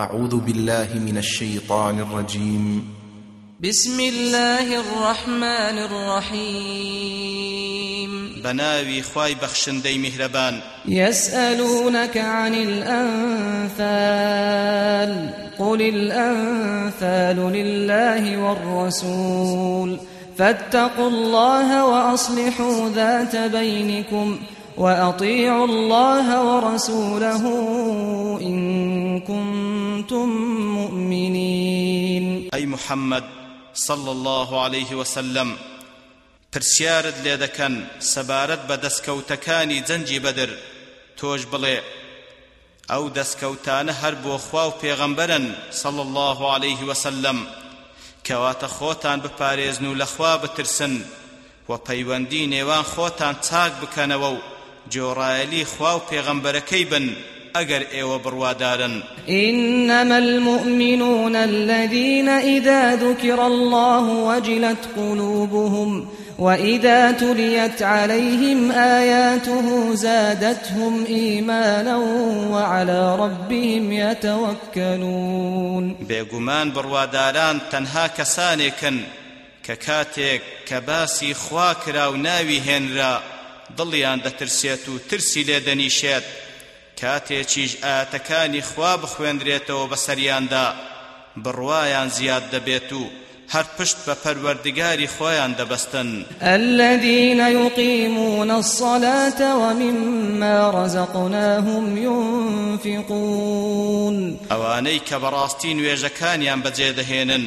أعوذ بالله من الشيطان الرجيم. بسم الله الرحمن الرحيم. بناوي خواي بخشندي مهربان. يسألونك عن الأنفال. قل الأنفال لله والرسول. فاتقوا الله وأصلحوا ذات بينكم. وأطيعوا الله ورسوله إن كنتم مؤمنين. أي محمد صلى الله عليه وسلم پرسیارت لێ دەکەن سەبارەت بە دەستکەوتەکانی جەنجی بەدر تۆش بڵێ ئەو دەستکەوتانە هەر بۆ خوا الله عليه وسلم کەواتە خۆتان بپارێزن و لەخوا بترسن و پەیوەندی نێوان خۆتان چاک بکەنەوە جۆڕایەلی خوا و پێغەمبەرەکەی بن ئەگەر ئێوە بڕوادارن. إنما المؤمنون الذين إذا ذكر الله وجلت قلوبهم وإذا تليت عليهم آياته زادتهم إيمانا وعلى ربهم يتوكلون. بێگومان بڕواداران تەنها کەسانێکن کە کاتێک کە باسی خوا دڵیان دەترسێت و ترسی لێ دەنیشێت. کاتێکیش ئاتەکانی خوا بخوێندرێتەوە بەسەریاندا بڕوایان زیاد دەبێت و هر پشت بە پەروەردگاری خۆیان دەبەستن. الذين يقيمون الصلاة ومما رزقناهم ينفقون. ئەوانەی کە بەڕاستی نوێژەکانیان بەجێ دەهێنن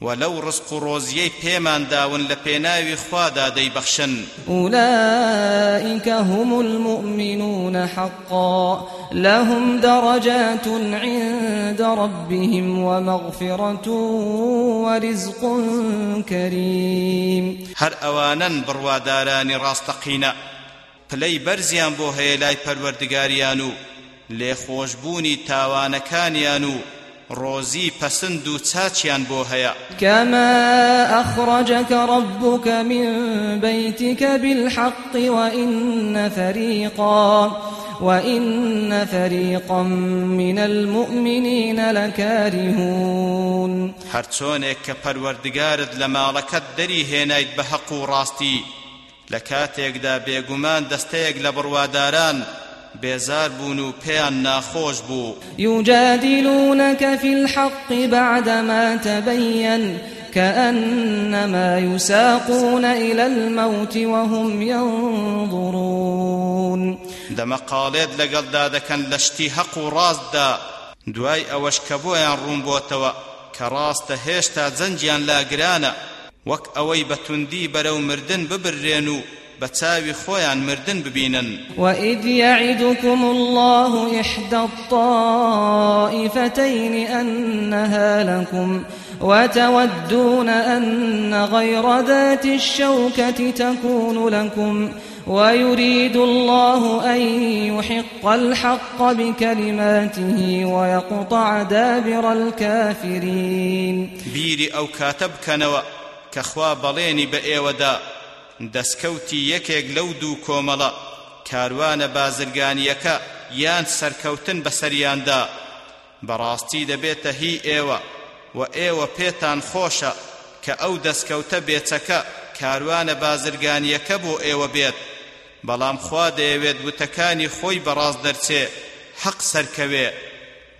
ولو رزق روزيي بيمان داون لپيناوي خوادا دي بخشن أولئك هم المؤمنون حقا. لهم درجات عند ربهم ومغفرة ورزق كريم. هر أوانا برواداران راستقينا پلەی بەرزیان بۆ هەیە لای پەروەردگاریان و تاوانەکانیان و روزي پسند و چاچیان بۆ هەیە. كما أخرجك ربك من بيتك بالحق وإن فريقا وإن فريقا من المؤمنين لكارهون. هرچونك كپروردگارد لمالكت دري هنايد بحق راستي لكاتيك دا بيگومان دستيك لبرواداران بێزار بوون و پێیان ناخۆش بوو. يجادلونك في الحق بعدما تبين كأنما يساقون إلى الموت وهم ينظرون. دەمە قاڵێت لەگەڵدا دەکەن لە شتی هەق و ڕاستدا. دوای ئەوەش کە بۆیان ڕوون بۆتەوە کە ڕاستە هێشتا جەنجیان لاگرانە. وەک ئەوەی بەتوندی بەرەو مردن ببرێن و بتاوي خويان مردن ببينن وإذ يعدكم الله إحدى الطائفتين أنها لكم وتودون أن غير ذات الشوكة تكون لكم ويريد الله أن يحق الحق بكلماته ويقطع دابر الكافرين. بيري أو كاتب كنوا كخوا بليني بأيودا دەستکەوتی یەکێک لەو دوو کۆمەڵە. کاروانە بازرگانیەکە یان سەرکەوتن بەسەریاندا. بەڕاستی دەبێتە هی ئێوە و ئێوە پێتان خۆشە کە ئەو دەستکەوتە بێچەکە کاروانە بازرگانیەکە بۆ ئێوە بێت. بەڵام خوا دەیەوێت وتەکانی خۆی بەڕاست دەرچێ حەق سەرکەوێ.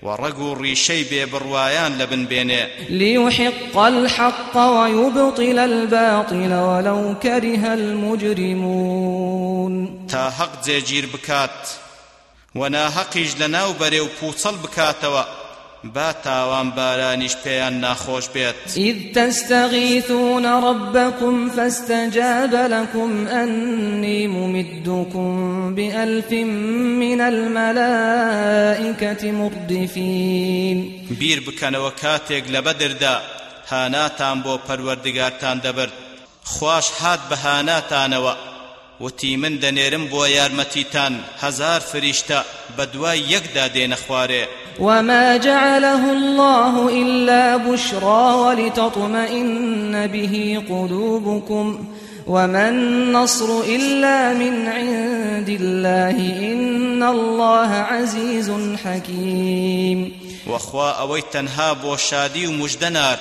ورقوا الريشي ببروايان لبن بيني ليحق الحق ويبطل الباطل ولو كره المجرمون. تا حق زيجير بكات ونا حقيج لناو بريو بوصل بكاتوا. با تاوان بارانيش بيان ناخوش بيت إذ تستغيثون ربكم فاستجاب لكم أني ممدكم بألف من الملائكة مردفين. بير بكان وكاتيق لبدردا هاناتان بو پروردگارتان دبرد خواش هات بهاناتانوا وتی من دەنێرم بۆ یارمەتیتان هەزار فریشتە بەدوای یەکدا دێنە خوارێ. وما جعله الله إلا بشرى ولتطمئن به قلوبكم وما النصر إلا من عند الله إن الله عزيز حكيم. وەخوا ئەوەی تەنها بۆ شادی و مژدەنار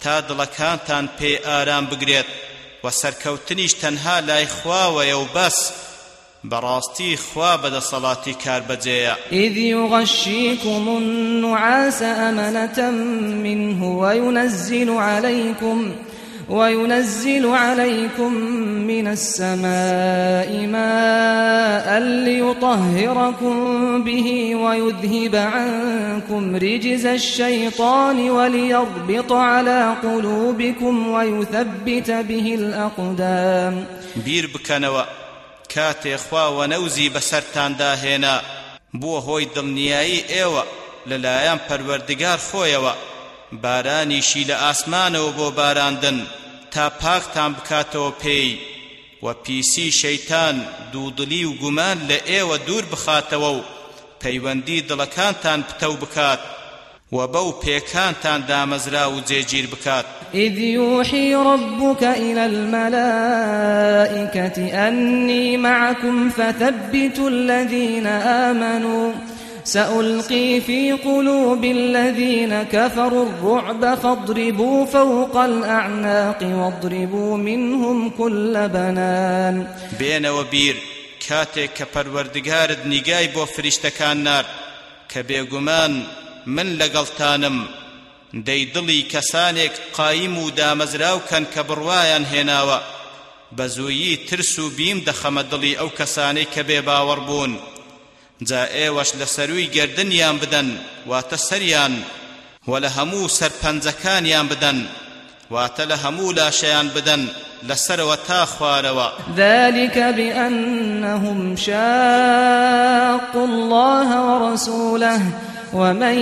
تا دڵەکانتان پێ ئارام بگرێت. و سەرکەوتنیش تەنها لای خواوەیە و بەس براستي خوا بدا صلاتي كار بجيا إذ يغشيكم النعاس أمنة منه وينزل عليكم وينزل عليكم من السماء ماء ليطهركم به ويذهب عنكم رجز الشيطان وليربط على قلوبكم ويثبت به الأقدام. بیر بکەنەوە کاتێ خوا وەنەوزی بەسەرتاندا هێنا بووە هۆی دڵنیایی ئێوە. پەروەردگار خۆیەوە. بارانیشی لە ئاسمانەوە بۆ باراندن تا پاکتان بکاتەوە پێی. و پیسی شەیتان دوودڵی و گومان لە ئێوە دوور بخاتەوە و پەیوەندی دڵەکانتان پتەو بکات. وبو بيكان تان دامزرا وزيجير بكات إذ يوحي ربك إلى الملائكة أني معكم فثبتوا الذين آمنوا سألقي في قلوب الذين كفروا الرعب فاضربوا فوق الأعناق واضربوا منهم كل بنان. بين وبير كاتك كپروردگارد نگای بو فرشتکان نار كبيغمان من لەگەڵتانم. دەی دڵی کەسانێک قایم و دامەزراوکەن کە هێناوە. بە زوویی ترس و بیم دەخەمە دڵی ئەو جا ئێوەش لە سەروی گردنیان بدەن واتە سەریان و لە هەموو سەرپەنجەکانیان بدەن واتە لە هەموو لاشەیان بدەن لەسەرەوە تا خوارەوە ذلك بأنهم شاقوا الله ورسوله ومن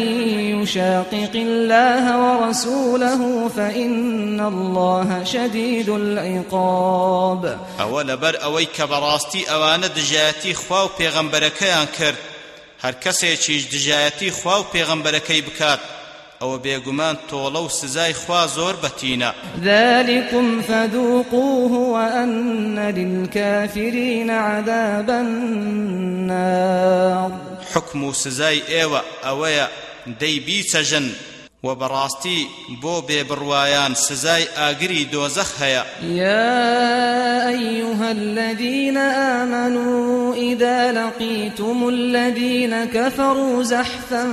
يشاقق الله ورسوله فإن الله شديد العقاب. أول بر أويك براستي أوان دجاتي خواو پیغمبركيان كرد. هر کسی چیش دجایتی خوا و پیغمبرکی بکات أو بێگومان تۆڵە و سزای خوا زۆر بەتینە. ذلكم فذوقوه وأن للكافرين عذاب النار. حكم سزای ئێوە ئەوەیە دەی بیچەژن. و بەڕاستی بۆ بێبڕوایان سزای ئاگری دۆزەخ هەیە. يا أيها الذين آمنوا إذا لقيتم الذين كفروا زحفا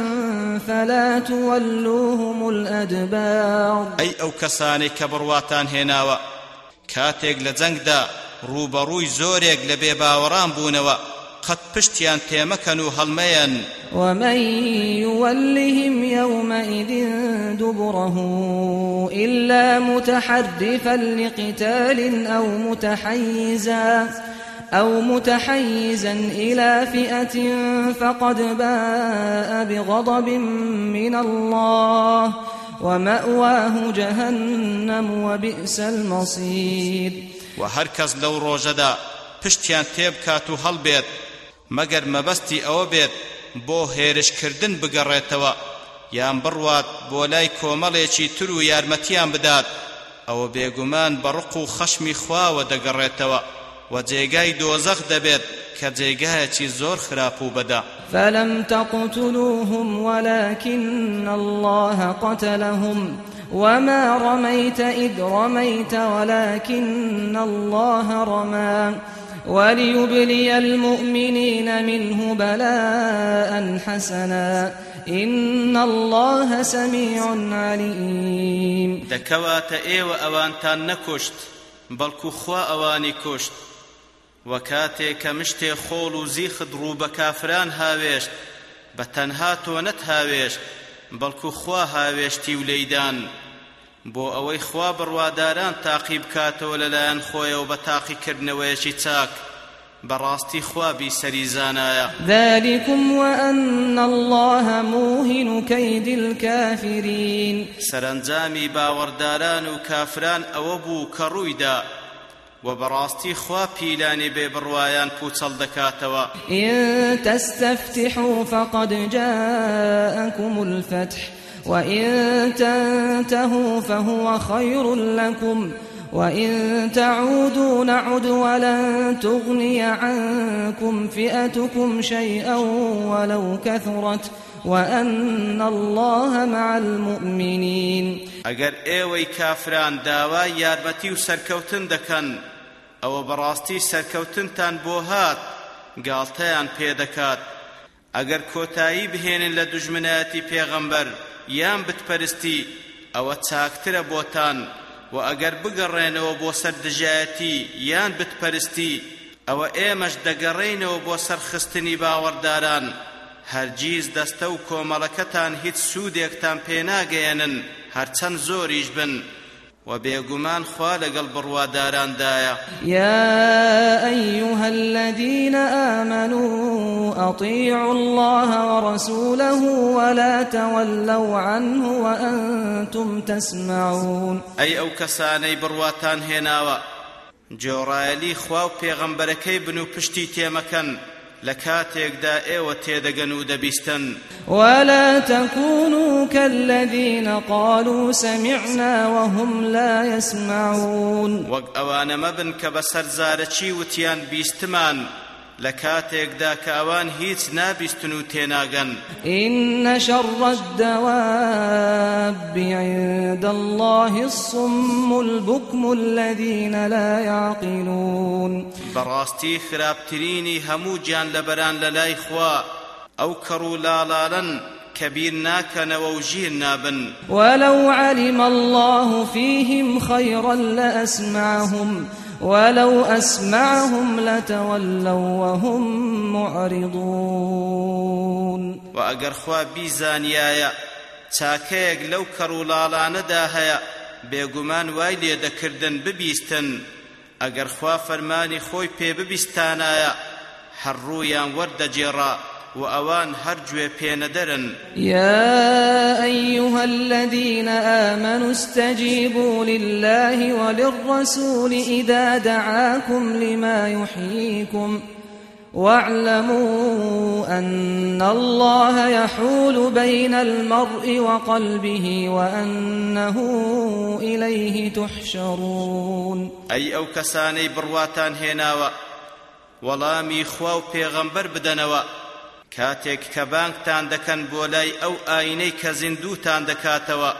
فلا تولوهم الأدبار. أي أو كساني كبرواتان هناوا. كاتيق لجنگدا روبروي زوريق لبيباوران بونوا. قد پشتیان تێمەکەن و هەڵمەیەن ومن يولهم يومئذ دبره إلا متحرفا لقتال أو متحيزا أو متحيزا إلى فئة فقد باء بغضب من الله ومأواه جهنم وبئس المصير. وهركز لو روجدا پشتیان تێبکات و هەڵبێت مەگەر مەبەستی ئەوە بێت بۆ هێرش کردن بگەڕێتەوە یان بڕوات بۆلای کۆمەڵی چی تر و یارمەتیان بدات ئەوە بێگمان بە ڕق و خەشمی خواوە دەگەڕێتەوە و جێگای دۆزەخ دەبێت کە جێگایەکی زۆر خراپ و بەدا. فەلم تەقتلوهم ولكن الله قتلهم وما رميت إذ رميت ولكن الله رمى وليبلي المؤمنين منه بلاء حسنا. إن الله سميع عليم. دكوات ايو اوانتان نكشت بلكو خوا اواني كشت وكاتي كمشتي خول زيخد روب كافران هاويشت بتنهاتو نت هاويشت بەڵکو خوا هاوێشتی و لەیدان. بۆ ئەوەی خوا بڕواداران تاقی بکاتەوە لەلایەن خۆیەوە بە تاقیکردنەوەیەکی چاک براستي خوابي سريزانايا ذلكم وأن الله موهن كيد الكافرين. سرنجامي باورداران وكافران أوبو كرويدا وبراستي خوا بيلاني ببروايان بوصل دكاتوا إن تستفتحوا فقد جاءكم الفتح. وإن تنتهوا فهو خير لكم وإن تعودوا نعد ولن تغني عنكم فئتكم شيئا ولو كثرت وأن الله مع المؤمنين. ئەگەر ئێوەی کافران داوای یارمەتی و سەرکەوتن دەکەن ئەوە بەڕاستی سەرکەوتنتان بۆ هات گاڵتەیان پێدەکات ئەگەر کۆتایی بهێنن لە دوژمنایەتی پێغەمبەر یان بتپەرستی ئەوە چاکترە بۆتان و ئەگەر بگەڕێنەوە بۆ سەر دژایەتی یان بتپەرستی ئەوە ئێمەش دەگەڕێینەوە بۆ سەرخستنی باوەڕداران. هەرگیز دەستە و کۆمەڵەکەتان هیچ سوودێکتان پێناگەێنن هەرچەند زۆریش بن. وبيغمان خوا لقل برواداران دايا يا أيها الذين آمنوا أطيعوا الله ورسوله ولا تولوا عنه وأنتم تسمعون. أي أو كساني برواتان هناوا جورايلي خوا و پێغەمبەرەکەی بن و تێمەکەن لكاتيك ئێوە تێدەگەن و دەبیستن. ولا تكونوا كالذين قالوا سمعنا وهم لا يسمعون. وەک ئەوانە مەبن کە بەسەر زارەچی وتیان بیستمان. لكاتيك دا كاوان هيت نابستنو تيناغن إن شر الدواب عند الله الصم البكم الذين لا يعقلون. براستي خرابتريني همو جان لبران للاي خوا أو كرو لالالن كبير ناكن ووجير نابن. ولو علم الله فيهم خيرا لأسمعهم. ولو أسمعهم لتولوا وهم معرضون. وأجر خوا بيزانيايا چاکەیەک لەو کەڕوولاڵانەدا هەیە بێگومان وای لێ دەکردن ببیستن. ئەگەر خوا فەرمانی خۆی پێ ببیستانایە هەڕوویان وەردەجێڕا. وأوان هرجو بيندرن يا أيها الذين آمنوا استجيبوا لله وللرسول إذا دعاكم لما يحييكم واعلموا أن الله يحول بين المرء وقلبه وأنه إليه تحشرون. ئەی ئەو کەسانەی بڕواتان هێناوە وڵامی خوا و پێغەمبەر بدەنەوە کاتێک کە بانگتان دەکەن بۆ لای ئەو ئاینەی کە زیندوتان دەکاتەوە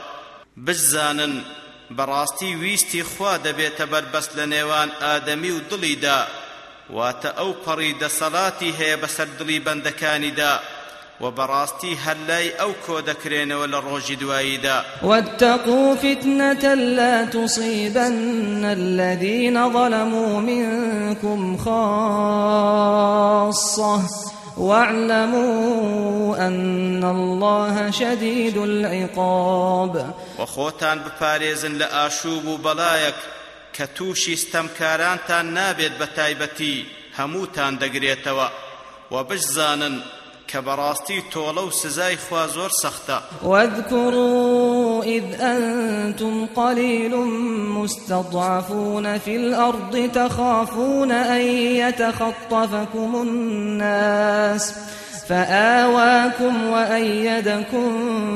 بزانن بەڕاستی ویستی خوا دەبێتە بەربەست لە نێوان ئادەمی و دڵیدا واتە ئەو پەڕی دەسەڵاتی هەیە بەسەر دڵی بەندەکانیدا وە بەڕاستی هەر لای ئەو کۆدەکرێنەوە لە ڕۆژی دواییدا واتقوا فتنة لا تصيبن الذين ظلموا منكم خاصة. واعلموا أن الله شديد العقاب. وخوتان بپارێزن لآشوب بلايك كتوشي استمكارانتان نابد بتايبتي كبراستي تولو سزاي خوازور سختا واذكروا إذ أنتم قليل مستضعفون في الأرض تخافون أن يتخطفكم الناس فآواكم وأيدكم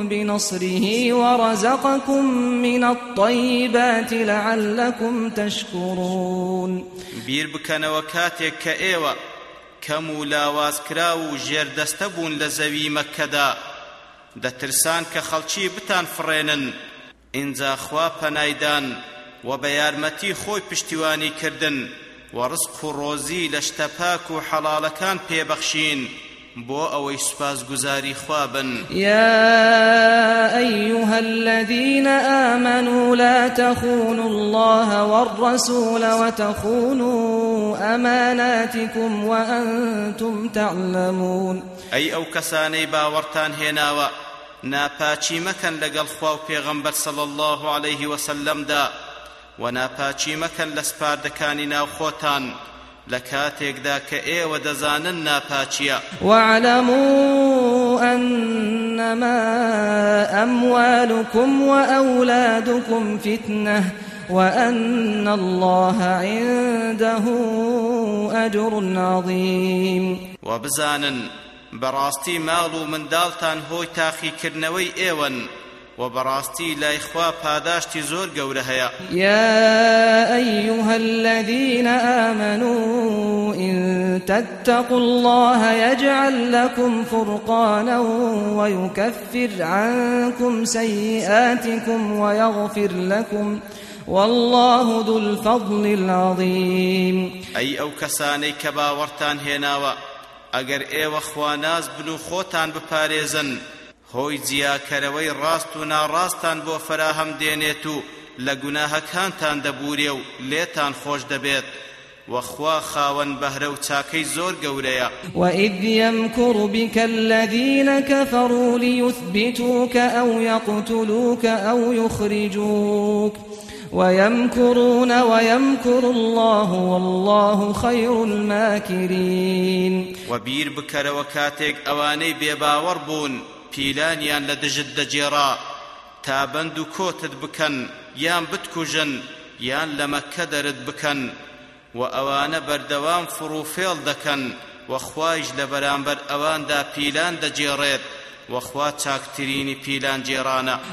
بنصره ورزقكم من الطيبات لعلكم تشكرون. بیر بکەنەوە کاتێک کە ئێوە کەم و لاوازکرا و ژێردەستە بوون لە زەوی مەکەدا. دەترسان کە خەڵکی بتان فڕێنن. ئینجا خوا پەنایدان و بە یارمەتی خۆی پشتیوانی کردن و ڕزق و ڕۆزی لە شتە پاک و حەڵاڵەکان پێبەخشین. بۆ ئەوەی سوپاسگوزاری خوا بن يا أيها الذين آمنوا لا تخونوا الله والرسول وتخونوا أماناتكم وأنتم تعلمون. أي أو كساني باورتان هناوا ناپاچی مەکەن لەگەڵ خوا و پێغەمبەر صلی الله عليه وسلم دا و ناپاچی مەکەن لە سپاردەکانی ناوخۆتان لكاتێکدا کە ئێوە دەزانن ناپاچیە. واعلموا أنما أموالكم وأولادكم فتنة وأن الله عنده أجر عظيم. وبزانا براستي مالو من دالتان هوي تاخي كرنوي ايوان وبراستي لا إخوة پاداشتی زور هەیە يا أيها الذين آمنوا إن تتقوا الله يجعل لكم فرقانا ويكفر عنكم سيئاتكم ويغفر لكم. والله ذو الفضل العظيم. أي أو كساني كباورتان هێناوە ئەگەر ئێوە خواناز بن و خۆتان بپارێزن هۆی جیاکەرەوەی ڕاست و ناڕاستان بۆ فراهەم دێنێت و لە گوناهەکانتان دەبورێ و لێتان خۆش دەبێت وخوا خاون بهرە و چاکەی زۆر گەورەیە وإذ يمكر بك الذين كفروا ليثبتوك أو يقتلوك أو يخرجوك. ويمكرون ويمكر الله والله خير الماكرين. وبير بكر وكاتك أواني بيباور بون پیلانیان لە دژت دەجێڕا تا بەند و کۆتت بکەن یان بتکوژن یان لە مەکە دەرت بکەن و ئەوانە لە بەرامبەر ئەواندا پیلان دەجێڕێت وخوا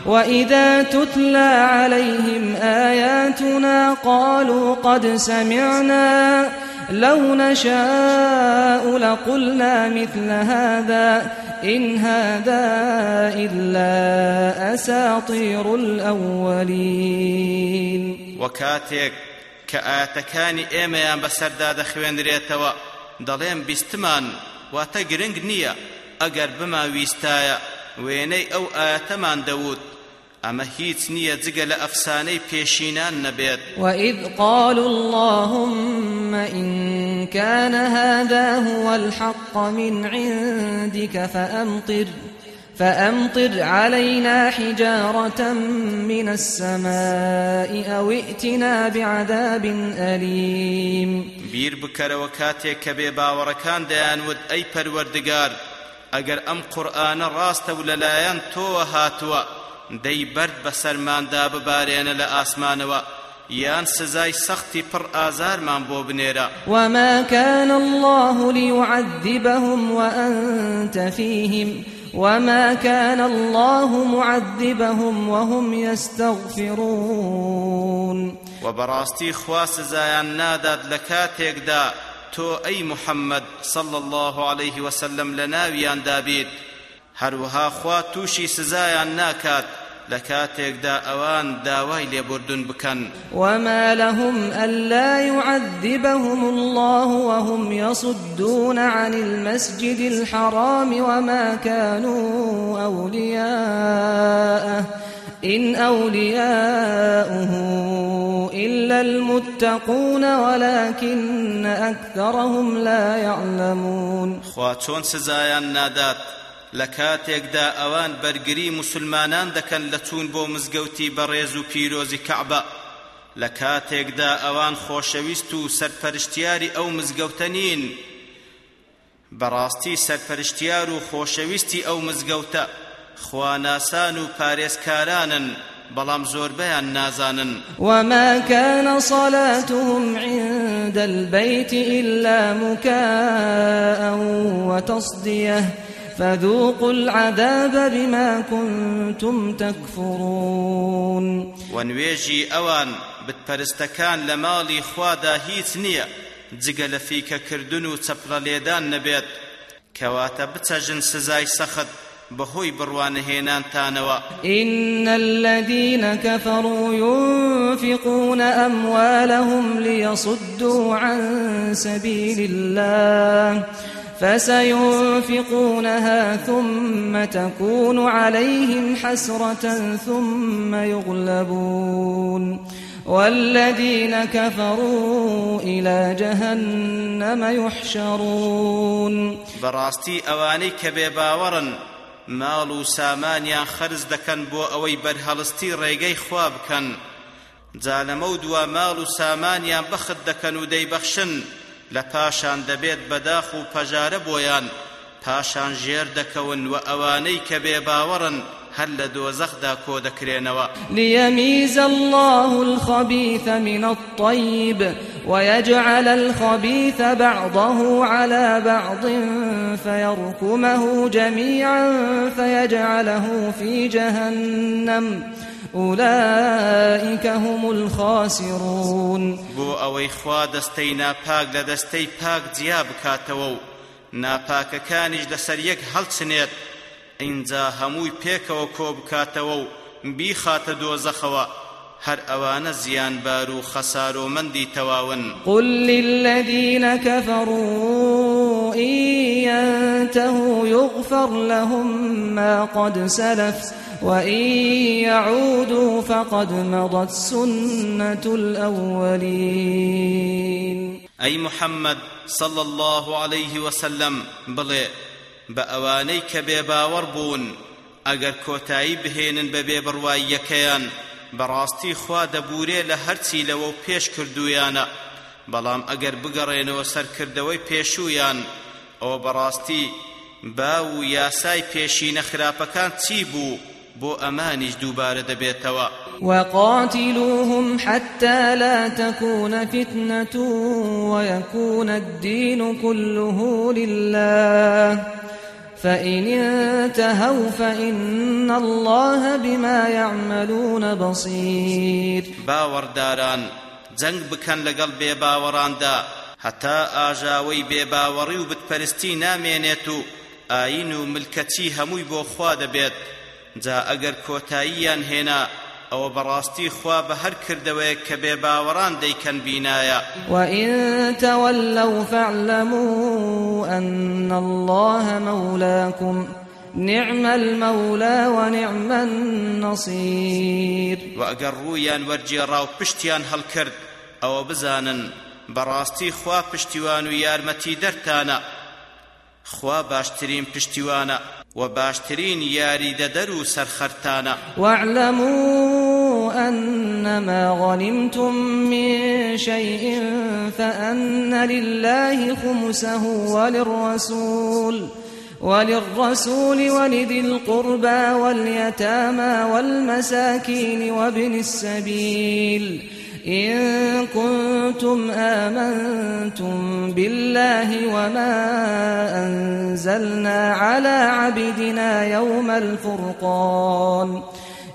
وإذا تتلى عليهم آياتنا قالوا قد سمعنا لو نشاء لقلنا مثل هذا إن هذا إلا أساطير الأولين. وكاتك كآتكاني إيميان بسردا دخوين ريتوا دلين بستمان واتقرنق نية أقر بما ويستايا ويني أو آتمان داود ئەمە هیچ نییە جگە لە ئەفسانەی پێشینان نەبێت. وإذ قالوا اللهم إن كان هذا هو الحق من عندك فأمطر فأمطر علينا حجارة من السماء أو ائتنا بعذاب أليم. بير بكر وكاتيك كبي باوركان ديان ود أي پروردگار اگر ام قرآن راست وللايان تو هاتوا. دەی بەرد بەسەرماندا ببارێنە لە ئاسمانەوە یان سزای سەختی پڕ ئازارمان بۆ بنێرە وما كان الله ليعذبهم وأنت فيهم. وما كان الله معذبهم وهم يستغفرون. وبراستي خواس زايان ناداد لكاتيك دا. تو أي محمد صلى الله عليه وسلم لناويان دابيت هەروەها خوا تووشی سزایان ناکات لە کاتێکدا ئەوان داوای لێبوردون بکەن. وما لهم ألا يعذبهم الله وهم يصدون عن المسجد الحرام وما كانوا أولياءه. إن أولياؤه إلا المتقون ولكن أكثرهم لا يعلمون. خواتون سزايان نادات؟ لە کاتێکدا ئەوان بەرگری مسلمانان دەکەن لە چوون بۆ مزگەوتی بەڕێز و پیرۆزی کەعبە. لە کاتێکدا ئەوان خۆشەویست و سەرپەرشتیاری ئەو مزگەوتە نین. بەڕاستی سەرپەرشتیار و خۆشەویستی ئەو مزگەوتە خواناسان و پارێزکارانن. بەڵام زۆربەیان نازانن. وما كان صلاتهم عند البيت إلا مكاء وتصدية. فذوقوا العذاب بما كنتم تكفرون. ونويجي أوان بتپرستکان لمالی خوادا هیچ نییە جگە لە فیکەکردن و چەپڵە لێدان نەبێت کەواتە بچەژن سزای سەخت بهوي بروان هينان تانوا. إن الذين كفروا ينفقون أموالهم ليصدوا عن سبيل الله فسينفقونها ثم تكون عليهم حسرة ثم يغلبون. والذين كفروا إلى جهنم يحشرون. بەڕاستی ئەوانەی کە بێباوەڕن ماڵ و سامانیان خرج دەکەن بۆ ئەوەی بەرهەڵستی ڕێگەی خوا بکەن. جا لەمە و دووە ماڵ و سامانیان بەخت دەکەن و دەیبەخشن. لە پاشان دەبێت بەداخ و پەژارە بۆیان. پاشان ژێر دەکەون و ئەوانەی کە بێباوەڕن هەر لە دۆزەخدا کۆدەکرێنەوە ليميز الله الخبيث من الطيب ويجعل الخبيث بعضه على بعض فيركمه جميعا فيجعله في جهنم. أولئك هم الخاسرون. بو ئەوەی خوا دەستەی ناپاک لە دەستەی پاک جیا بکاتەوە و ناپاکەکانیش لەسەر یەک هەڵچنێت ئینجا هەمووی پێکەوە کۆ بکاتەوە و بیخاتە دۆزەخەوە. هر اوان زيان بارو خسارو مندي تواون قل للذين كفروا إن ينتهوا يغفر لهم ما قد سلف وإن يعودوا فقد مضت سنة الأولين أي محمد صلى الله عليه وسلم بلي بأواني كبيبا وربون ئەگەر کۆتایی بهێنن بە بێ بڕوایی بەڕاستی خوا دەبورێ لە هەرچی لەوە پێش کردویانە بەڵام ئەگەر بگەڕێنەوە سەر کردەوەی پێشویان ئەوە بەڕاستی باو و یاسای پێشینە خراپەکان چی بوو بۆ ئەمانیش دووبارە دەبێتەوە؟ وقاتلوهم حتى لا تكون فتنة ويكون الدين كله لله فإن انتهوا فإن الله بما يعملون بصير. باوەڕداران جەنگ بکەن لەگەڵ بێباوەڕاندا هەتا ئاژاوەی بێباوەڕی و بتپەرستی نامێنێت و ئاین و ملکەتی هەمووی بۆ خوا دەبێت. جا ئەگەر کۆتاییان هێنا ئەوە بەڕاستی خوا بە هەر کردەوەیەک کە بێ باوەڕان دەیکەن بینایە وإن تولوا فاعلموا أن الله مولاكم نعم المولى ونعم النصير وأقروا يان ورجي راو بشتيان هالكرد أو بزانا براستي خوا پشتیوان و یارمەتی دەرتانە خوا باشترین پشتیوانە. و باشترین یاری دەدەر و سەرخەرتانە. واعلموا أنما غنمتم من شيء فأن لله خمسه وللرسول وللرسول ولذي القربى واليتامى والمساكين وابن السبيل. إن كنتم آمنتم بالله وما أنزلنا على عبدنا يوم الفرقان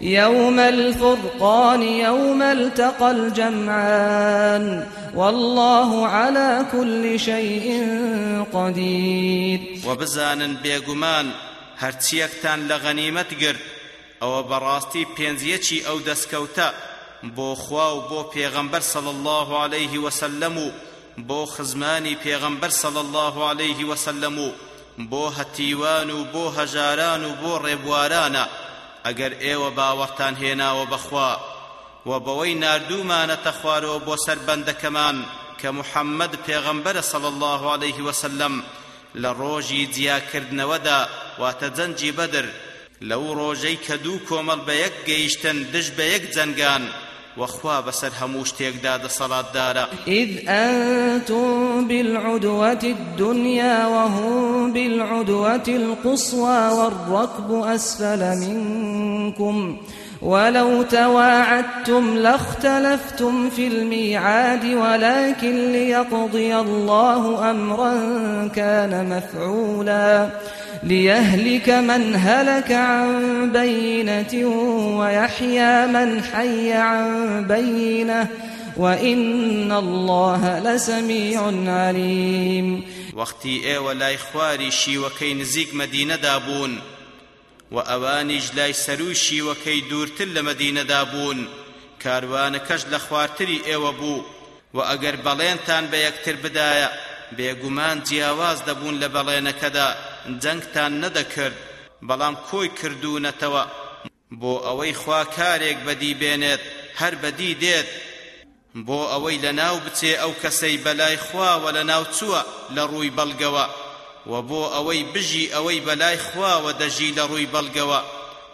يوم الفرقان يوم التقى الجمعان. والله على كل شيء قدير. وبزانا بيغمان هرتيكتان لغنيمت قرد أو براستي بينزيتشي أو دسكوتا بۆ خوا و بۆ پێغەمبەر صلی الله عليه وسلم و بۆ خزمانی پێغەمبەر صلی الله عليه وسلم و بۆ هەتیوان و بۆ هەژاران و بۆ ڕێبوارانە ئەگەر ئێوە باوەڕتان هێناوە بەخوا. و بەوەی ناردوومانەتە خوارەوە بۆ سەر بەندەکەمان کە محەممەد پێغەمبەرە صلی الله عليه وسلم لە ڕۆژی جیاکردنەوەدا واتە جەنجی بەدر. لەو ڕۆژەی کە دوو کۆمەڵ بە یەک گەیشتن دش بە یەک جەنگان وخوا بسر هموش تيقداد صلاة دارا. إذ أنتم بالعدوة الدنيا وهم بالعدوة القصوى والركب أسفل منكم. ولو تواعدتم لاختلفتم في الميعاد ولكن ليقضي الله أمرا كان مفعولا. ليهلك من هلك عن بينة ويحيى من حي عن بينة. وإن الله لسميع عليم. وەختێ ئێوە لای خواری شیوەکەی نزیک مەدینەدا بوون و ئەوانیش لای سەروی شیوەکەی دوورتر لە مەدینەدا بوون کاروانەکەش لە خوارتری ئێوە بوو و ئەگەر بەڵێنتان بە یەکتر بدایە بێگومان جیاواز دەبوون لە جەنگتان نەدەکرد بەڵام کۆی کردوونەتەوە؟ بۆ ئەوەی خوا کارێک بەدی بێنێت هەر بەدی دێت. بۆ ئەوەی لە ناو بچێ ئەو کەسەی بەلای خواوە لە ناو چووە لە ڕووی بەڵگەوە و بۆ ئەوەی بژی ئەوەی بەلای خواوە دەژی لە ڕووی بەڵگەوە.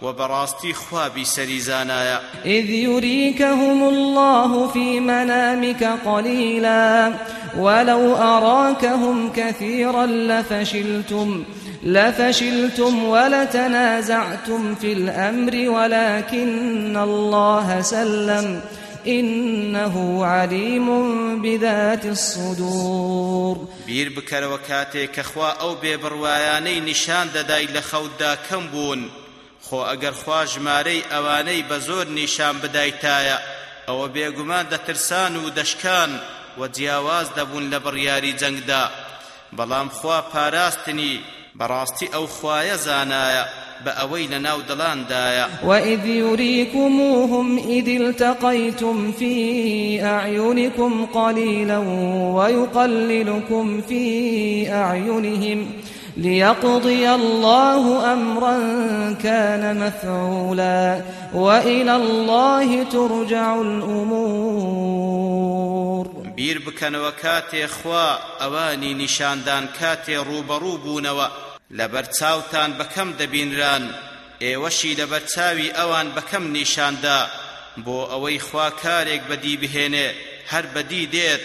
وبراستي خوابي سريزانايا إذ يريكهم الله في منامك قليلا ولو أراكهم كثيرا لفشلتم لفشلتم ولتنازعتم في الأمر ولكن الله سلم إنه عليم بذات الصدور. بیر بکەرەوە کاتێک کە خوا ئەو بێبڕوایانەی نیشان دەدای لە خەوتدا کەم بوون. خۆ ئەگەر خوا ژمارەی ئەوانەی بە زۆر نیشان بدایتایە ئەوە بێگومان دەترسان و دەشکان و جیاواز دەبوون لە بڕیاری جەنگدا. بەڵام خوا پاراستنی بەڕاستی ئەو خوایە زانایە بأوي لناو دلان دايا وإذ يريكموهم إذ التقيتم في أعينكم قليلا ويقللكم في أعينهم ليقضي الله أمرا كان مفعولا وإلى الله ترجع الأمور. بير بكن وكاتي خوا أواني نشاندان كاتي روبروبونوا لەبەر چاوتان بەکەم دەبینران ئێوەشی لەبەر چاوی ئەوان بەکەم نیشاندا. بۆ ئەوەی خوا کارێک بەدی بهێنێ هەر بەدی دێت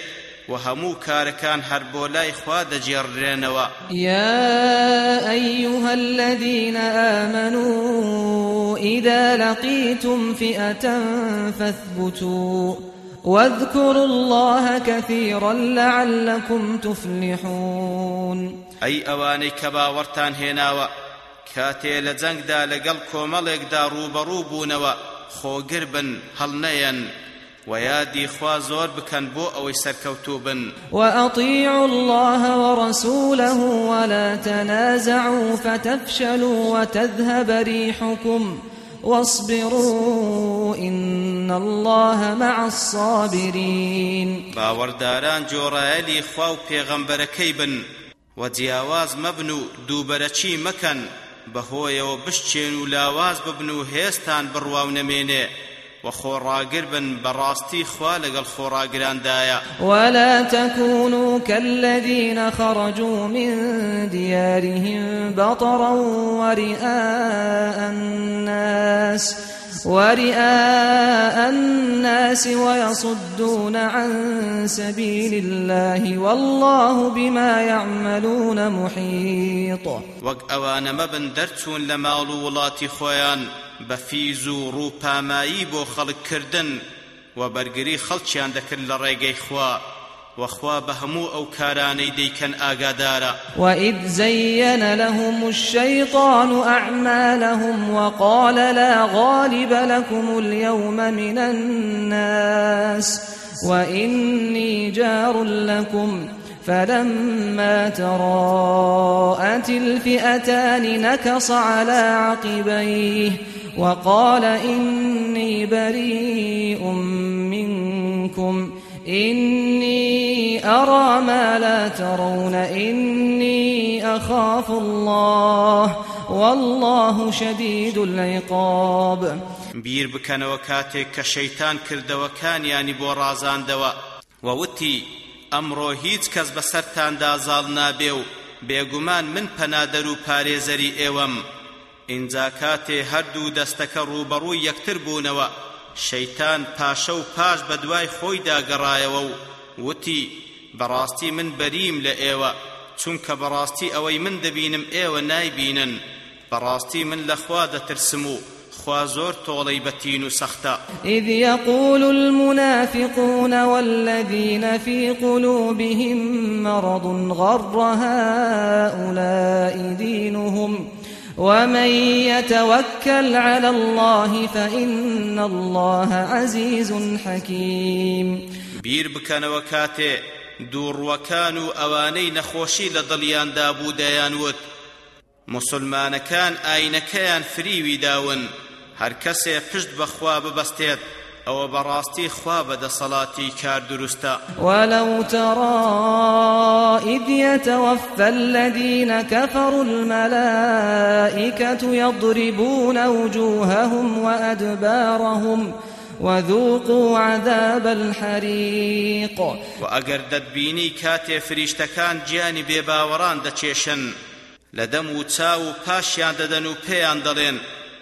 وهمو كاركان هربو لا إخوة دجيرنوا يا أيها الذين آمنوا إذا لقيتم فئة فاثبتوا واذكروا الله كثيرا لعلكم تفلحون. أي أواني كباورتان هناوا كاتي لجنگدا لقل كوماليقدا روبروبونوا خۆڕاگربن و یادی خوا زۆر بکەن بۆ ئەوەی سەرکەوتوو بن. وأطيعوا الله ورسوله ولا تنازعوا فتفشلوا وتذهب ريحكم واصبروا إن الله مع الصابرين. باوەڕداران گوێڕایەڵی خوا و پێغەمبەرەکەی بن. و جیاواز مەبن و دووبەرەچی مەکەن بەهۆیەوە بشتێن و لاواز ببن و هێستان بڕواو نەمێنێ. وخوراقر بن براستي خوالق الخوراقران دايا ولا تكونوا كالذين خرجوا من ديارهم بطرا ورئاء الناس. ورئاء الناس ويصدون عن سبيل الله والله بما يعملون محيط. اوان مبن درتون لمالو ولاتي خويان بەفیز و ڕووپامایی بۆ خەڵککردن و بەرگری خەڵکیان دەکرد لە ڕێگەی خوا. وخوا بهمو أو كاراني ديكن آقادارا وإذ زين لهم الشيطان أعمالهم وقال لا غالب لكم اليوم من الناس وإني جار لكم فلما تراءت الفئتان نكص على عقبيه وقال إني بريء منكم إني أرى ما لا ترون إني أخاف الله والله شديد العقاب. بیر بکەنەوە کاتێک کە شەیتان کردەوەکانیانی بۆ ڕازاندەوە وەوتی ئەمڕۆ هیچ کەس بەسەرتاندا زاڵ نابێ و بێگومان من پەنادەر و پارێزەری ئێوەم ئینجا کاتێ هەردوو دەستەکە شەیتان پاشە و پاش بە دوای خۆیدا گەڕایەوە و وتی بەڕاستی من بەریم لە ئێوە چونکە بەڕاستی ئەوەی من دەبینم ئێوە نایبینن. بەڕاستی من لەخوا دەترسم و خوازور طولي بتين سختا إذ يقول المنافقون والذين في قلوبهم مرض غر هؤلاء دينهم ومن يتوكل على الله فإن الله عزيز حكيم. بیر بکەنەوە کاتێ دووڕووەکان و ئەوانەی نەخۆشی لە دڵیاندا بوو دەیانووت. موسوڵمانەکان ئایینەکەیان فریوی داون هەر کەسێ پشت بە خوا ببەستێت. خوا بەدەسەڵاتی کار دروستە ولو ترى إذ يتوفى الذين كفروا الملائكة يضربون وجوههم وأدبارهم وذوقوا عذاب الحريق. وە ئەگەر دەتبینی کاتێ فریشتەکان گیانی بێباوەڕان دەکێشن لە دەموچاو و پاشیان دەدەن و پێیان دەڵێن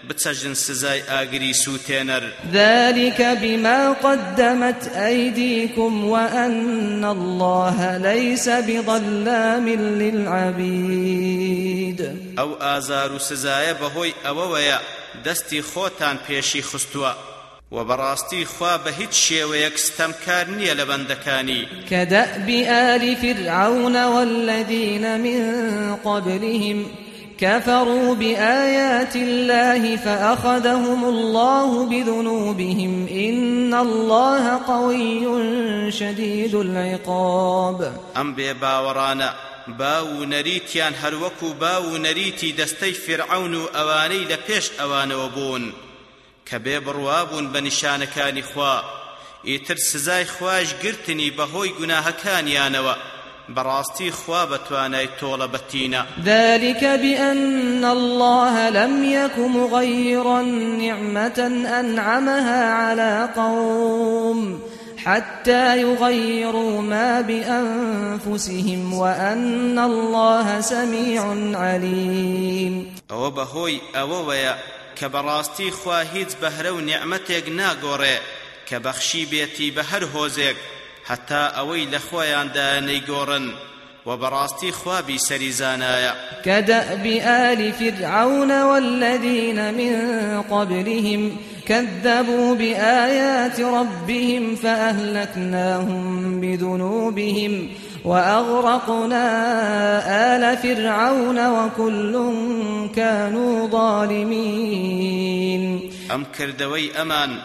بچێژن سزای ئاگری سووتێنەر ذلك بما قدمت أيديكم وأن الله ليس بظلام للعبيد. ئەو ئازار و سزایە بەهۆی ئەوەوەیە دەستی خۆتان پێشی خستووە. وە بەڕاستی خوا بەهیچ ستەمکار نییە لە بەندەکانی كدأب آل فرعون والذين من قبلهم كفروا بآيات الله فأخذهم الله بذنوبهم إن الله قوي شديد العقاب. ئەم بێ باوەڕانە باو و نەریتیان هەروەکو باو نەریتی دەستەی فرعون و ئەوانەی لە پێش ئەوانەوە بوون کە بێ بڕوابوون بە نیشانەکانی خوا ئیتر سزای خوش گرتنی بەهۆی براستي خوا بتوانای تۆڵە بەتینە ذلك بأن الله لم يك مغيرا نعمة أنعمها على قوم حتى يغيروا ما بأنفسهم وأن الله سميع عليم. أو بهوي أو ويا كبراستي خوا هيت بهرو نعمتك ناغوري كبخشي بيتي بهر هوزيك. حتى أوي لخويان دا نيغورن وبراستي خوابي سريزانايا كدأب آل فرعون والذين من قبلهم كذبوا بآيات ربهم فأهلكناهم بذنوبهم وأغرقنا آل فرعون وكل كانوا ظالمين. أم كردوي أمان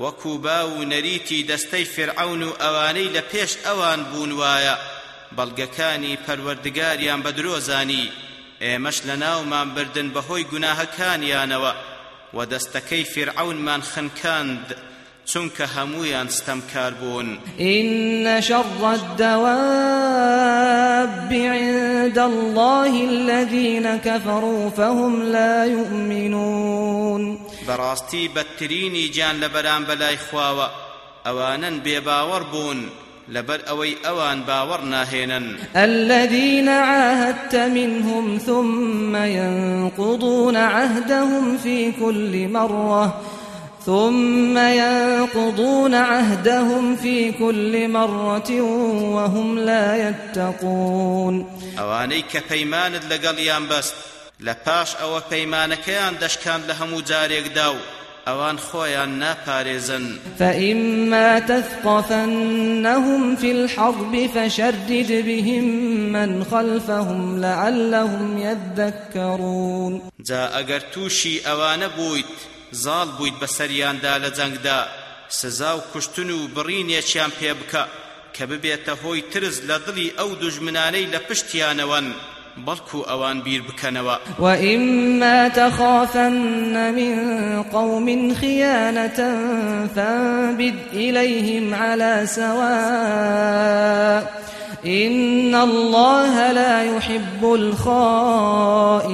وەکو با و نەریتی دەستەی فرعون و ئەوانەی لە پێش ئەوان بوون وایە بەڵگەکانی پەروەردگاریان بە درۆزانی. ئێمەش لە ناومان بردن بەهۆی گوناهەکانیانەوە. و دەستەکەی فرعونمان خنکاند چونکە هەمویان ستەمکار بوون. إن شر الدواب عند الله الذين كفروا فهم لا يؤمنون. براستي بەترینی جان لە بەران بەلای خواوە ئەوانن بێباوەڕ بوون لبر أوي أوان باورنا هينا الذين عاهدت منهم ثم ينقضون عهدهم في كل مرة. ثم ينقضون عهدهم في كل مرة وهم لا يتقون. أوانيك بيمان لقليان بس لپاش أو بيمانكيان دشكان لهم جاريك داو. ئەوان خۆیان ناپارێزن. فإما تثقفنهم في الحرب فشرد بهم من خلفهم لعلهم يذكرون. جا ئەگەر تووشی ئەوانە بوویت زاڵ بوویت بەسەریاندا لە جەنگدا. سزا و کوشتن و بڕینێکیان پێ بکە کە ببێتە هۆی ترس لە دڵی ئەو دوژمنانەی لە پشتیانەوەن. بەڵکو ئەوان بیر بکەنەوە. وإما تخافن من قوم خيانة فانبذ إليهم على سواء إن الله لا يحب الخائنين.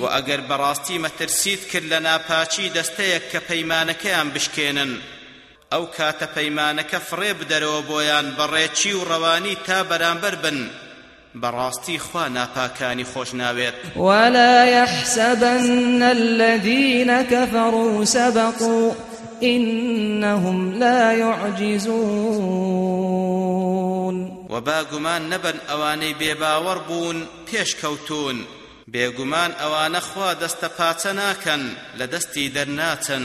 وأجر براستي مترسيد كلنا باشي دستيك كبيمانكيان بشكينن ئەو کاتە پەیمانەکە فڕێ بدەرەوە بۆیان بەڕێچی و ڕەوانی تا بەرامبەر بن. بەڕاستی خوا ناپاکانی خۆش ناوێت ولا يحسبن الذين كفروا سبقوا إنهم لا يعجزون. وە با گومان نەبەن ئەوانەی بێباوەڕ بوون بيش كوتون بێگومان ئەوانە خوا دەستە پاچە ناکەن لە دەستی دەرناچن.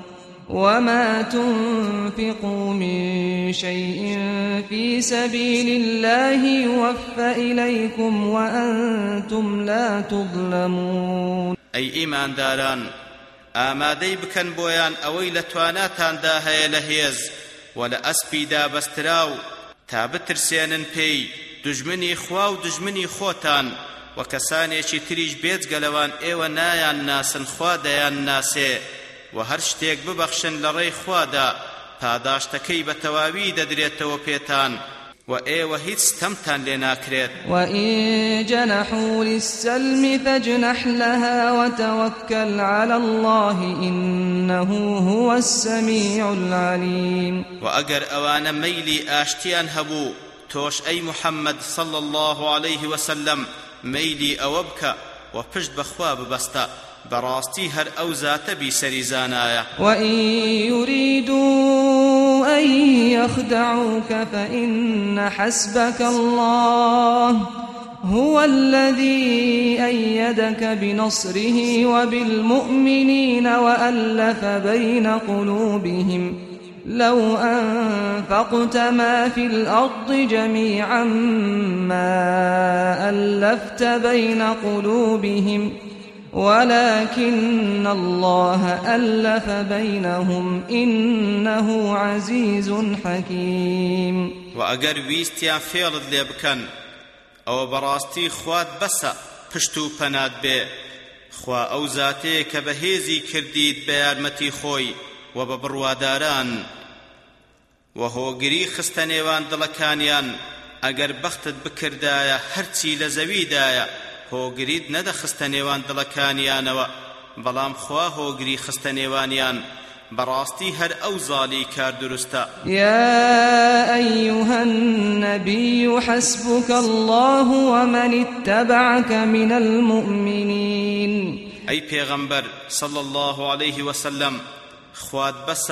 وما تنفقوا من شيء في سبيل الله يوفى إليكم وأنتم لا تظلمون أي إيمان داران ئامادەی بکەن بۆیان ئەوەی لە تواناتاندا هەیە لە هێز و لە ئەسپی دابەسترا و تا بترسێنن پێی دژمنی خوا و دژمنی خۆتان و کەسانێکی تریش بێجگەلەوان خوا دەیان و هەر شتێک ببەخشن لە ڕێی خوادا پاداشتەکەی بە تەواوی دەدرێتەوە پێتان وإيوه هيت ستمتان لنا كريت وإن جنحوا للسلم فاجنح لها وتوكل على الله إنه هو السميع العليم وأجر أوان ميلي آشتيان هبو تۆش ئەی محەممەد صل الله عليه وسلم مەیلی ئەوە بکە و پشت هەر ئەو زاتە بیسەری زانایە وإن يريدوا أن يخدعوك فإن حسبك الله. هو الذي أيدك بنصره وبالمؤمنين وألف بين قلوبهم. لو أنفقت ما في الأرض جميعا ما ألفت بين قلوبهم. ولكن الله ألف بينهم إنه عزيز حكيم. وأجر ويستيا فيرد ليبكن ئەوە بەڕاستی خوات بەسە پشت و پەنات بێ خوا ئەو زاتەیە کە بەهێزی کردیت بە یارمەتی خۆی و بە بڕواداران و هۆگری خستە نێوان دڵەکانیان زەویدایە هۆگریت نەدەخستە نێوان دڵەکانیانەوە. بەڵام خوا هۆگری خستە نێوانیان. براستي هر أو ظالي كار درستا يا أيها النبي حسبك الله ومن اتبعك من المؤمنين. أي پیغمبر صلى الله عليه وسلم خوات بەسە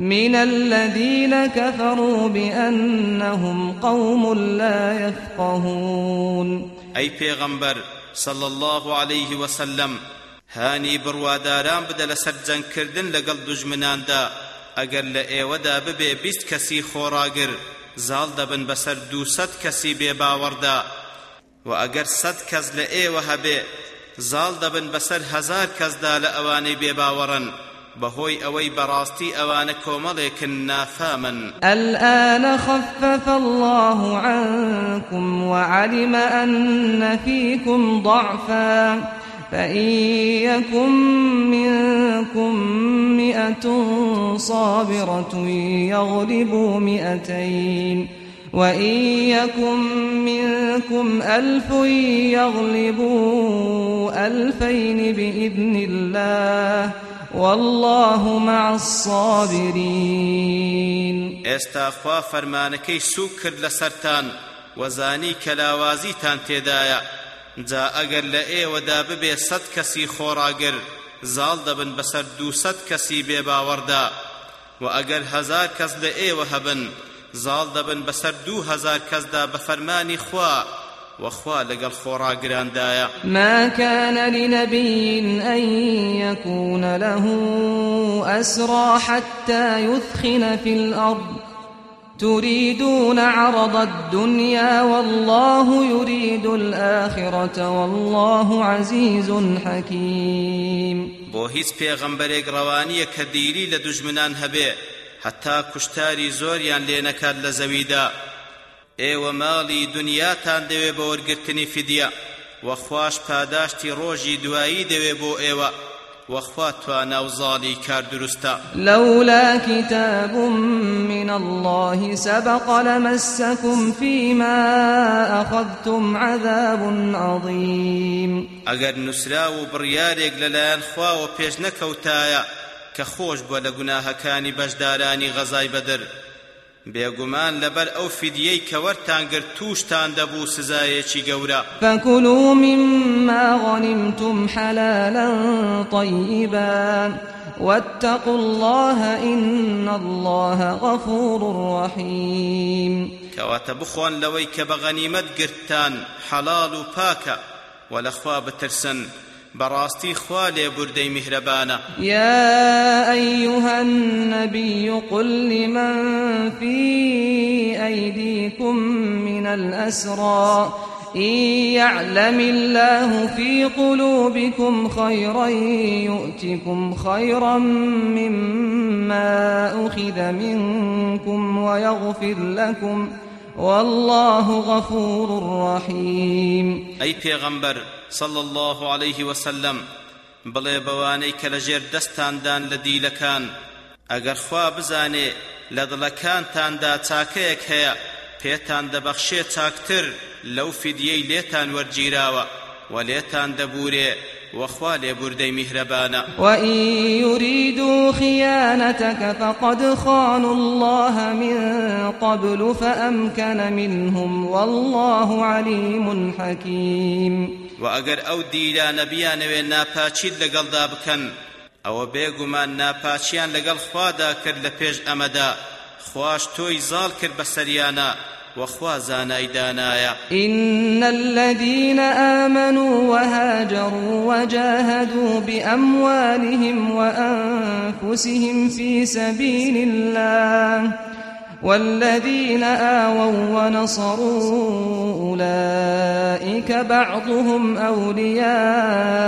من الذين كفروا بأنهم قوم لا يفقهون. أي پیغمبر صلى الله عليه وسلم هانی بڕواداران بدە لەسەر جەنگکردن لەگەڵ دوژمناندا ئەگەر لە ئێوەدا ببێ بیست کەسی خۆڕاگر زاڵ دەبن بەسەر دووسەد کەسی بێباوەڕدا و ئەگەر سەد کەس لە ئێوە هەبێ زاڵ دەبن بەسەر هەزار کەسدا لە ئەوانەی بهوي أوي براستي أوان كوملك نافاما الآن خفف الله عنكم وعلم أن فيكم ضعفا. فإن يكن منكم مئة صابرة يغلبوا مئتين. وإن يكن منكم ألف يغلبوا ألفين بإذن الله. والله مع الصابرين. ئێستا خوا فەرمانەکەی سووک کرد لەسەرتان وە زانی کە لاوازیتان تێدایە جا ئەگەر لە ئێوەدا ببێ سەد کەسی خۆڕاگر زاڵ دەبن بەسەر دووسەد کەسی بێباوەڕدا. و ئەگەر هەزار کەس لە ئێوە هەبن زاڵ دەبن بەسەر دوو هەزار کەسدا بە فەرمانی خوا وخوا لقل خورا قراندايا. ما كان لنبي أن يكون له أسرى حتى يثخن في الأرض. تريدون عرض الدنيا والله يريد الآخرة والله عزيز حكيم. بۆ هیچ پێغەمبەرێک ڕەوانیە کە دیری لە دوژمنان هەبێ هەتا کوشتاری زۆریان لێ نەکات لە زەویدا. ئێوە ماڵی دنیاتان دەوێ بە وەرگرتنی فیدیە وەخواش پاداشتی ڕۆژی دوایی دەوێ بۆ ئێوە وخوا توانا وزالي كار درستا لولا كتاب من الله سبق لمسكم فيما أخذتم عذاب عظيم. ئەگەر نووسراو و بڕیارێک لەلایەن خواوە پێش نەکەوتایە کە خۆش بوو لە گوناهەکانی بەشدارانی غەزای بەدر بێگومان لەبەر ئەو فیدیەی کە وەرتانگرت تووشتان دەبوو سزایەکی گەورە. فكلوا مما غنمتم حلالا طيبا واتقوا الله إن الله غفور رحيم. کەواتە بخۆن لەوەی کە بە غەنیمەت گرتتان حلال باكا ولخوا بترسن. براستي خوالي بردي مهربانا يا أيها النبي قل لمن في أيديكم من الأسرى؟ إن يعلم الله في قلوبكم خيرا يؤتكم خيرا مما أخذ منكم ويغفر لكم ۖ. والله غفور رحيم. أي پیغمبر صلى الله عليه وسلم بڵێ بەوانەی کە لە ژێر دەستاندان لە دیلەکان ئەگەر خوا بزانێ لە دڵەکانتاندا چاکەیەک هەیە پێتان دەبەخشێ چاکتر لەو فیدیەی لێتان وەرگیراوە و لێتان دەبورێ وخوا لێبوردەی میهرەبانە وإن يريدوا خيانتك فقد خانوا الله من قبل فأمكن منهم والله عليم حكيم. وأجر أو ديلا نبيان ناپاچید لەگەڵدا بکەن ئەوە بێگومان ناپاچیان لەگەڵ خوادا کرد لە پێش ئەمەدا خوش تۆی زاڵ کرد وخوا زانای دانایە إن الذين آمنوا وهاجروا وجاهدوا بأموالهم وأنفسهم في سبيل الله والذين آووا ونصروا أولئك بعضهم أولياء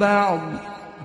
بعض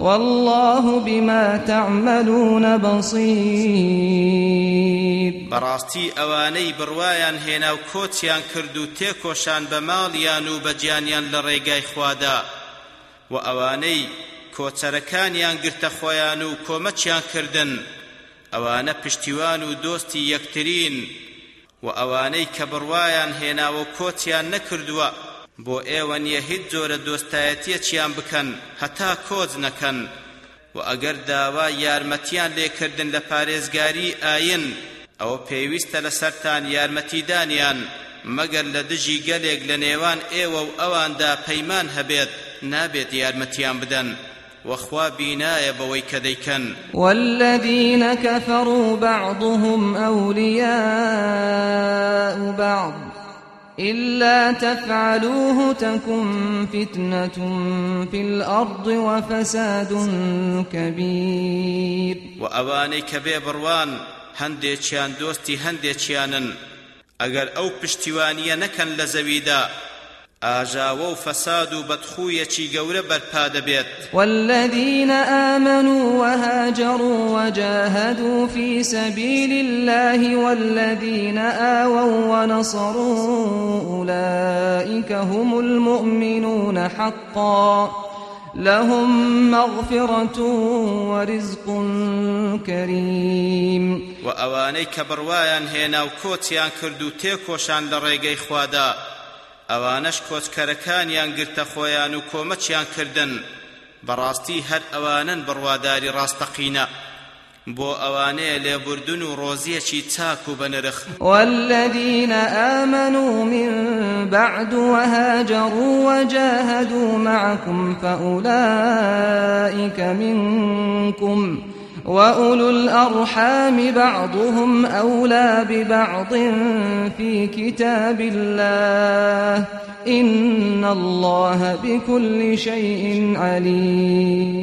والله بما تعملون بصير. براستي اواني بروايان هنا وكوتيان كردو تيكوشان بماليان وبجانيان لريقاي خوادا. واواني كوتركانيان قرت خويان وكومتيان كردن ئەوانە پشتیوان و دۆستی یەکترین. و ئەوانەی کە بڕوایان هێناوە کۆچیان نەکردووە. بۆ ئێوە نییە هیچ جۆرە دۆستایەتیەکیان بکەن هەتا کۆز نەکەن. و ئەگەر داوا یارمەتیان لێکردن لە پارێزگاری ئاین ئەوە پێویستە لە سەرتان یارمەتیدانیان. مەگەر لە دژی گەلێک لە نێوان ئێوە و ئەواندا پەیمان هەبێت نابێت یارمەتیان بدەن. وخوا کە دەیکەن. والذين كفروا بعضهم أولياء بعض إلا تفعلوه تكن فتنة في الأرض وفساد كبير. وأواني كبير بروان هەندێکیان دۆستی هەندێکیانن ئەگەر ئەو پشتیوانیە نەکەن لە زەویدا ئاژاوە و فەساد و بەدخوویەکی گەورە بەرپا دەبێت. والذين آمنوا وهاجروا وجاهدوا في سبيل الله والذين آووا ونصروا أولئك هم المؤمنون حقا. لهم مغفرة ورزق كريم. وأواني كبروايان هنا وكوتيان كردو تيكوشان لريقي خوادا. ئەوانەش کۆچکەرەکانیان گرتە خۆیان و کۆمەچیان کردن. بەڕاستی هەر ئەوانن بڕواداری ڕاستەقینە. بۆ ئەوانەیە لێبوردن و ڕۆزیەکی چاک و بەنرخ. والذين آمنوا من بعد وهاجروا وجاهدوا معكم فأولئك منكم. وأولو الأرحام بعضهم أولى ببعض في كتاب الله إن الله بكل شيء عليم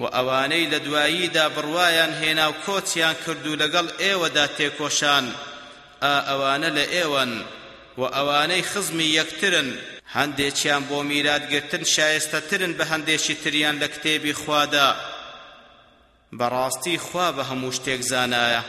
وأواني لدوايدا بروايان هنا وكوتيان كردو لقل ايودا تيكوشان ئەوانە لە ئێوەن. و ئەوانەی خزمی یەکترن. هەندێکیان بۆ میراتگرتن شایستەترن بە هەندێکی تریان خوادا. بەڕاستی خوا بە هەموو شتێک زانایە.